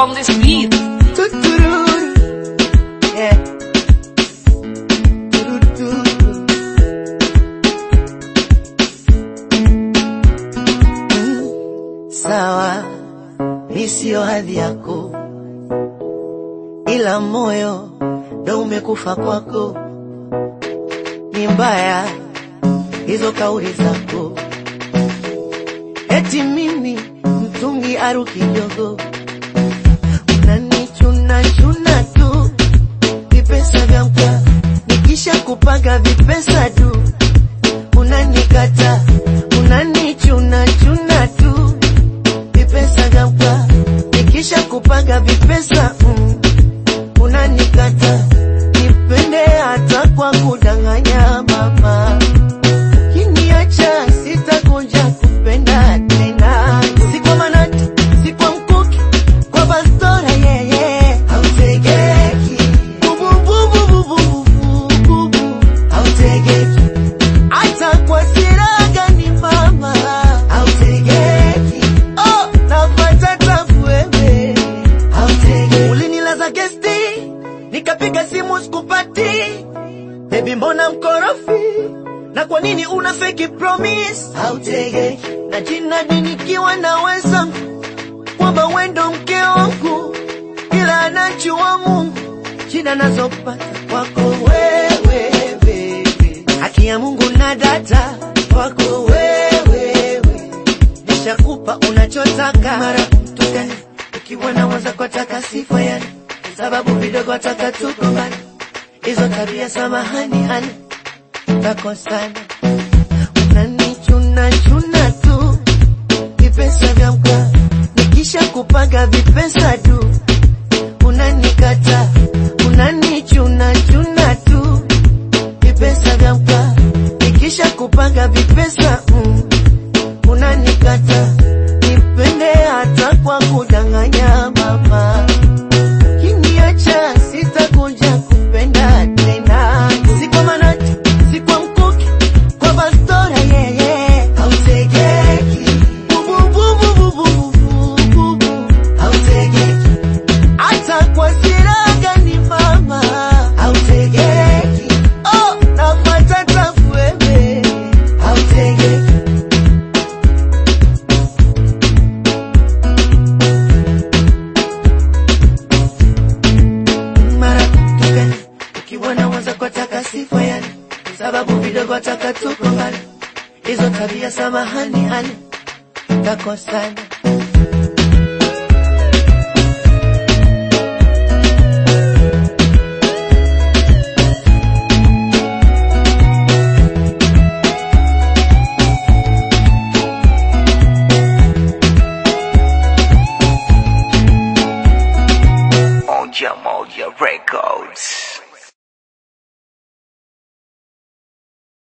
On this beat. Sawa, mi sio hadhi moyo ndo umekufa kwako. Ni mbaya hizo kauli zako, eti mimi mtungi aru kidogo, unanichuna chuna tu vipesa vya mkwa, nikisha kupanga vipesa tu unanikata, unanichuna chuna tu vipesa vya mkwa, nikisha kupanga vipesa mm, unanikata, nipende hata kwa kudanganya nikapiga simu sikupati. Baby mbona mkorofi? Na kwa nini una fake promise? Hautege na jina nikiwa naweza kwamba wendo mke wangu, ila anachua Mungu. Jina nazopata kwako wewe baby. Haki ya Mungu na data kwako wewe nishakupa unachotaka. Mara tukani ukiwa nawaza kwa taka sifa yani sababu vidogo taka tukombani hizo tabia samahani hani takosana unanichuna chuna tu. Vipesa vya mka. Nikisha kupaga vipesa tu. Unanikata unanichuna chuna tu. Vipesa vya mka. Nikisha kupaga vipesa mm, unanikata nataka sifa yani, sababu vidogo ataka tukongana, hizo tabia samahani, hani. Takosana. Records.